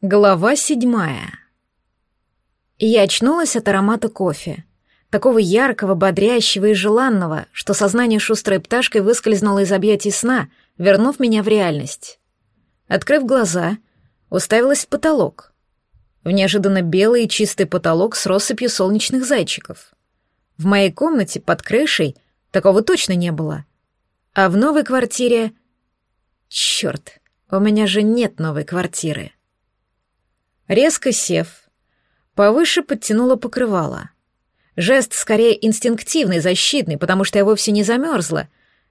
Глава седьмая. Я очнулась от аромата кофе. Такого яркого, бодрящего и желанного, что сознание шустрой пташкой выскользнуло из объятий сна, вернув меня в реальность. Открыв глаза, уставилась в потолок. В неожиданно белый и чистый потолок с россыпью солнечных зайчиков. В моей комнате под крышей такого точно не было. А в новой квартире... Черт, у меня же нет новой квартиры. Резко сев, повыше подтянула покрывало. Жест скорее инстинктивный, защитный, потому что я вовсе не замерзла,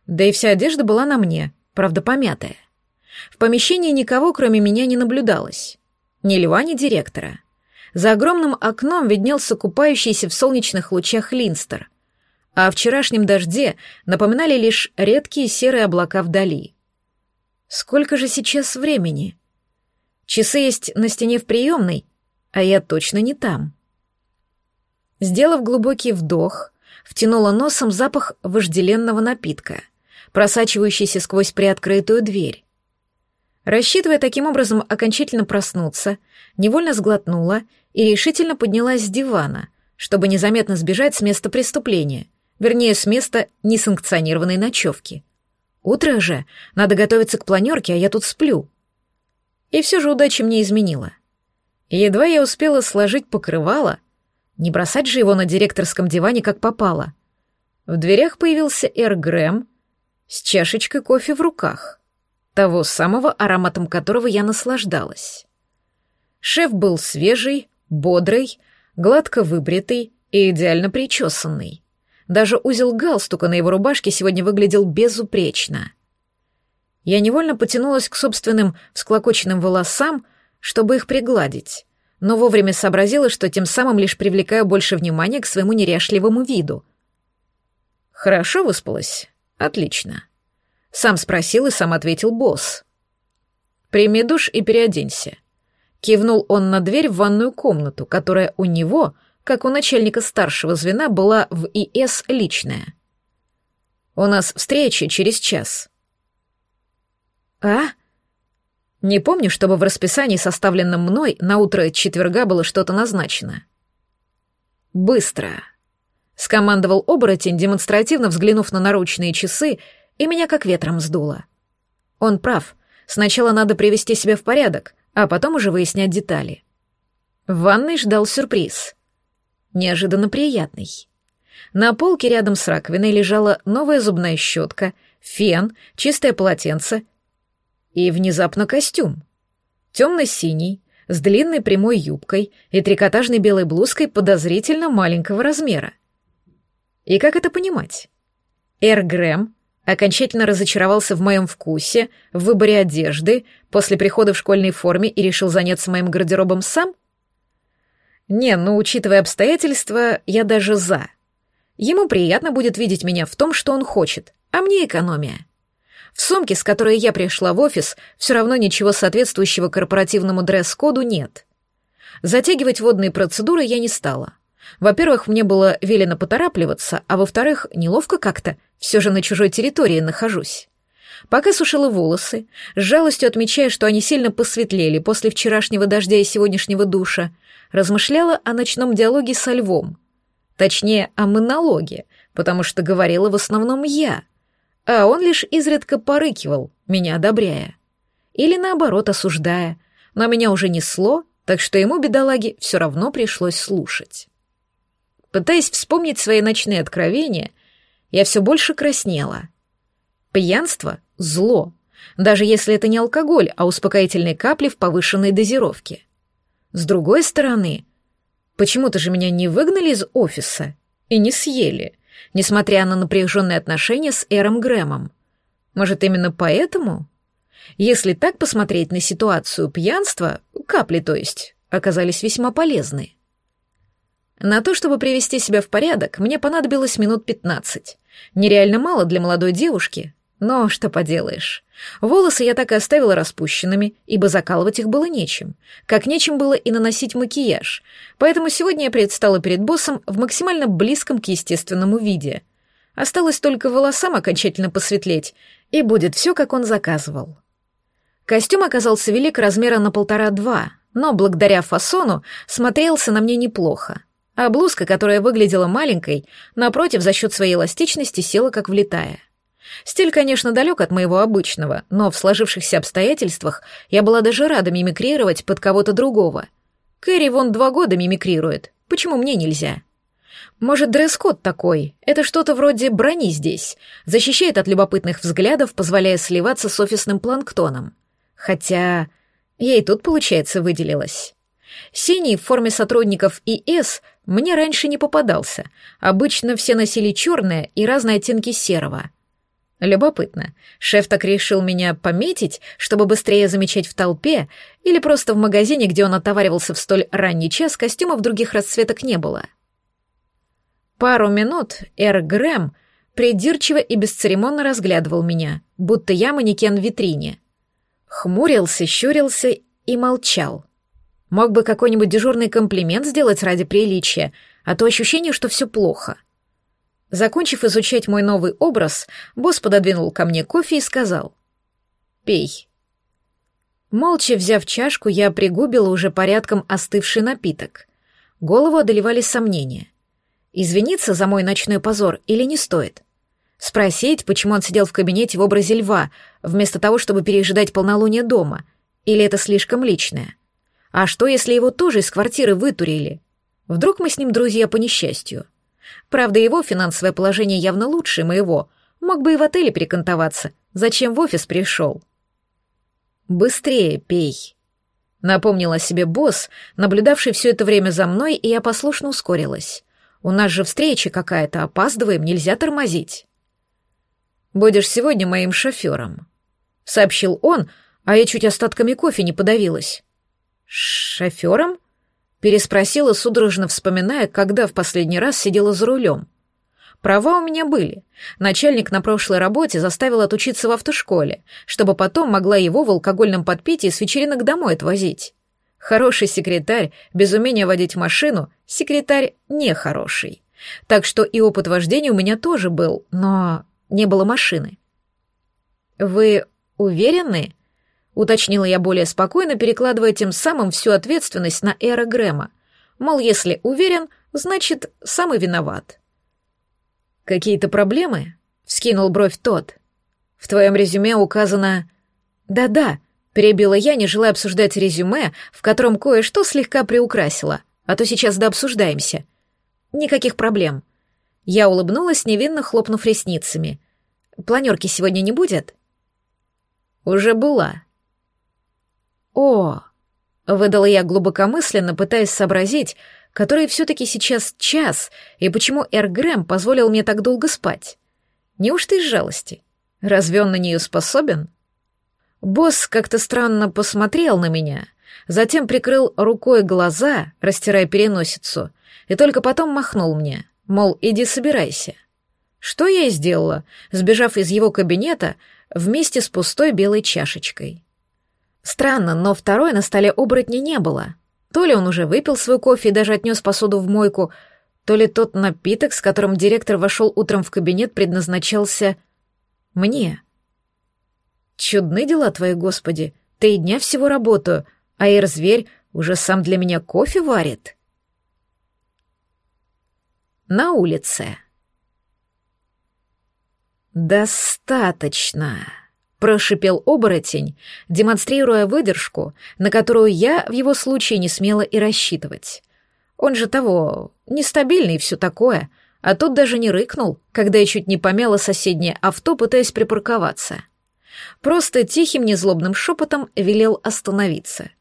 да и вся одежда была на мне, правда помятая. В помещении никого, кроме меня, не наблюдалось. Ни льва, ни директора. За огромным окном виднелся купающийся в солнечных лучах Линстер, а о вчерашнем дожде напоминали лишь редкие серые облака вдали. Сколько же сейчас времени? Часы есть на стене в приемной, а я точно не там. Сделав глубокий вдох, втянула носом запах вожделенного напитка, просачивающийся сквозь приоткрытую дверь. Рассчитывая таким образом окончательно проснуться, невольно сглотнула и решительно поднялась с дивана, чтобы незаметно сбежать с места преступления, вернее, с места несанкционированной ночевки. Утро же, надо готовиться к планерке, а я тут сплю. И все же удача мне изменила. едва я успела сложить покрывало, не бросать же его на директорском диване, как попало. В дверях появился Эр Грэм с чашечкой кофе в руках, того самого, ароматом которого я наслаждалась. Шеф был свежий, бодрый, гладко выбритый и идеально причесанный. Даже узел галстука на его рубашке сегодня выглядел безупречно. Я невольно потянулась к собственным всклокоченным волосам, чтобы их пригладить, но вовремя сообразила, что тем самым лишь привлекаю больше внимания к своему неряшливому виду. «Хорошо выспалась? Отлично». Сам спросил и сам ответил босс. «Прими душ и переоденься». Кивнул он на дверь в ванную комнату, которая у него, как у начальника старшего звена, была в ИС личная. «У нас встреча через час». «А?» Не помню, чтобы в расписании, составленном мной, на утро четверга было что-то назначено. «Быстро!» — скомандовал оборотень, демонстративно взглянув на наручные часы, и меня как ветром сдуло. Он прав. Сначала надо привести себя в порядок, а потом уже выяснять детали. В ванной ждал сюрприз. Неожиданно приятный. На полке рядом с раковиной лежала новая зубная щетка, фен, чистое полотенце — и внезапно костюм. Темно-синий, с длинной прямой юбкой и трикотажной белой блузкой подозрительно маленького размера. И как это понимать? Эр Грэм окончательно разочаровался в моем вкусе, в выборе одежды, после прихода в школьной форме и решил заняться моим гардеробом сам? Не, ну, учитывая обстоятельства, я даже за. Ему приятно будет видеть меня в том, что он хочет, а мне экономия. В сумке, с которой я пришла в офис, все равно ничего соответствующего корпоративному дресс-коду нет. Затягивать водные процедуры я не стала. Во-первых, мне было велено поторапливаться, а во-вторых, неловко как-то, все же на чужой территории нахожусь. Пока сушила волосы, с жалостью отмечая, что они сильно посветлели после вчерашнего дождя и сегодняшнего душа, размышляла о ночном диалоге со львом. Точнее, о монологе, потому что говорила в основном я — а он лишь изредка порыкивал, меня одобряя. Или наоборот, осуждая, но меня уже несло, так что ему, бедолаге, все равно пришлось слушать. Пытаясь вспомнить свои ночные откровения, я все больше краснела. Пьянство — зло, даже если это не алкоголь, а успокоительные капли в повышенной дозировке. С другой стороны, почему-то же меня не выгнали из офиса и не съели — несмотря на напряженные отношения с Эром Грэмом. Может, именно поэтому? Если так посмотреть на ситуацию, пьянства, капли то есть, оказались весьма полезны. На то, чтобы привести себя в порядок, мне понадобилось минут пятнадцать. Нереально мало для молодой девушки, но что поделаешь. Волосы я так и оставила распущенными, ибо закалывать их было нечем. Как нечем было и наносить макияж. Поэтому сегодня я предстала перед боссом в максимально близком к естественному виде. Осталось только волосам окончательно посветлеть, и будет все, как он заказывал. Костюм оказался велик размера на полтора-два, но благодаря фасону смотрелся на мне неплохо. А блузка, которая выглядела маленькой, напротив, за счет своей эластичности села как влетая. Стиль, конечно, далек от моего обычного, но в сложившихся обстоятельствах я была даже рада мимикрировать под кого-то другого. Кэрри вон два года мимикрирует, почему мне нельзя? Может, дресс-код такой? Это что-то вроде брони здесь. Защищает от любопытных взглядов, позволяя сливаться с офисным планктоном. Хотя я и тут, получается, выделилась. Синий в форме сотрудников ИС мне раньше не попадался. Обычно все носили черное и разные оттенки серого. Любопытно, шеф так решил меня пометить, чтобы быстрее замечать в толпе, или просто в магазине, где он отоваривался в столь ранний час, костюмов других расцветок не было. Пару минут Эр Грэм придирчиво и бесцеремонно разглядывал меня, будто я манекен в витрине. Хмурился, щурился и молчал. Мог бы какой-нибудь дежурный комплимент сделать ради приличия, а то ощущение, что все плохо. Закончив изучать мой новый образ, босс пододвинул ко мне кофе и сказал «Пей». Молча взяв чашку, я пригубила уже порядком остывший напиток. Голову одолевали сомнения. Извиниться за мой ночной позор или не стоит? Спросить, почему он сидел в кабинете в образе льва, вместо того, чтобы пережидать полнолуние дома? Или это слишком личное? А что, если его тоже из квартиры вытурили? Вдруг мы с ним друзья по несчастью? Правда, его финансовое положение явно лучше моего. Мог бы и в отеле перекантоваться. Зачем в офис пришел? «Быстрее пей», — напомнил о себе босс, наблюдавший все это время за мной, и я послушно ускорилась. У нас же встреча какая-то, опаздываем, нельзя тормозить. Будешь сегодня моим шофером, сообщил он, а я чуть остатками кофе не подавилась. Шофером? Переспросила, судорожно вспоминая, когда в последний раз сидела за рулем. Права у меня были. Начальник на прошлой работе заставил отучиться в автошколе, чтобы потом могла его в алкогольном подпитии с вечеринок домой отвозить. Хороший секретарь без умения водить машину — секретарь нехороший. Так что и опыт вождения у меня тоже был, но не было машины. «Вы уверены?» — уточнила я более спокойно, перекладывая тем самым всю ответственность на Эра Грэма. Мол, если уверен, значит, сам и виноват. «Какие-то проблемы?» — вскинул бровь тот. «В твоем резюме указано...» «Да-да», Перебила я, не желая обсуждать резюме, в котором кое-что слегка приукрасила, а то сейчас да обсуждаемся. Никаких проблем. Я улыбнулась, невинно хлопнув ресницами. Планерки сегодня не будет? Уже была. О, выдала я глубокомысленно, пытаясь сообразить, который все-таки сейчас час, и почему Эр Грэм позволил мне так долго спать. Неужто из жалости? Разве он на нее способен? Босс как-то странно посмотрел на меня, затем прикрыл рукой глаза, растирая переносицу, и только потом махнул мне, мол, иди собирайся. Что я и сделала, сбежав из его кабинета вместе с пустой белой чашечкой. Странно, но второй на столе оборотня не было. То ли он уже выпил свой кофе и даже отнес посуду в мойку, то ли тот напиток, с которым директор вошел утром в кабинет, предназначался мне. Чудны дела твои, Господи. Три дня всего работаю, а Эр-зверь уже сам для меня кофе варит. На улице. «Достаточно», — прошипел оборотень, демонстрируя выдержку, на которую я в его случае не смела и рассчитывать. Он же того, нестабильный и все такое, а тут даже не рыкнул, когда я чуть не помяла соседнее авто, пытаясь припарковаться. — Просто тихим незлобным шепотом велел остановиться.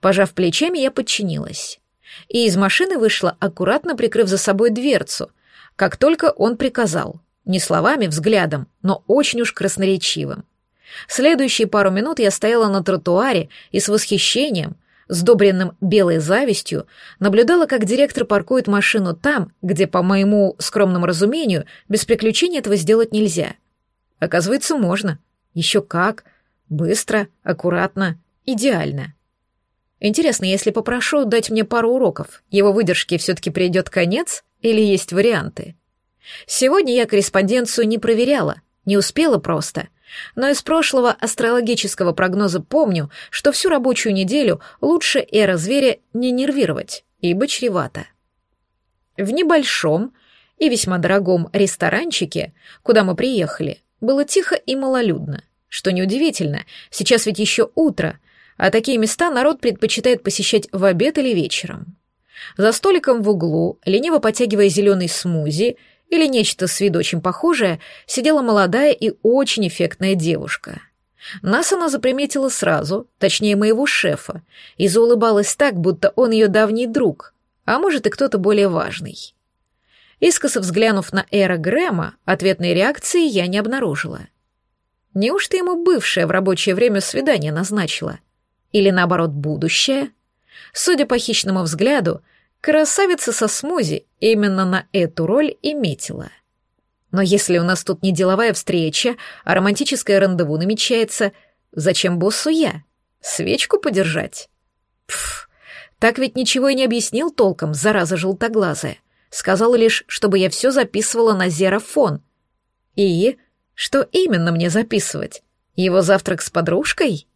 Пожав плечами, я подчинилась. И из машины вышла, аккуратно прикрыв за собой дверцу, как только он приказал. Не словами, взглядом, но очень уж красноречивым. Следующие пару минут я стояла на тротуаре и с восхищением, сдобренным белой завистью, наблюдала, как директор паркует машину там, где, по моему скромному разумению, без приключений этого сделать нельзя. Оказывается, можно. Еще как. Быстро, аккуратно, идеально. Интересно, если попрошу дать мне пару уроков, его выдержке все-таки придет конец или есть варианты? Сегодня я корреспонденцию не проверяла, не успела просто. Но из прошлого астрологического прогноза помню, что всю рабочую неделю лучше эра зверя не нервировать, ибо чревато. В небольшом и весьма дорогом ресторанчике, куда мы приехали, было тихо и малолюдно. Что неудивительно, сейчас ведь еще утро, а такие места народ предпочитает посещать в обед или вечером. За столиком в углу, лениво потягивая зеленый смузи или нечто с виду очень похожее, сидела молодая и очень эффектная девушка. Нас она заприметила сразу, точнее моего шефа, и заулыбалась так, будто он ее давний друг, а может и кто-то более важный. Искоса взглянув на Эра Грэма, ответной реакции я не обнаружила. Неужто ему бывшее в рабочее время свидание назначила? Или наоборот, будущее? Судя по хищному взгляду, красавица со смузи именно на эту роль и метила. Но если у нас тут не деловая встреча, а романтическое рандеву намечается, зачем боссу я? Свечку подержать? Пф, так ведь ничего и не объяснил толком, зараза желтоглазая. Сказал лишь, чтобы я все записывала на зерофон. И что именно мне записывать? Его завтрак с подружкой?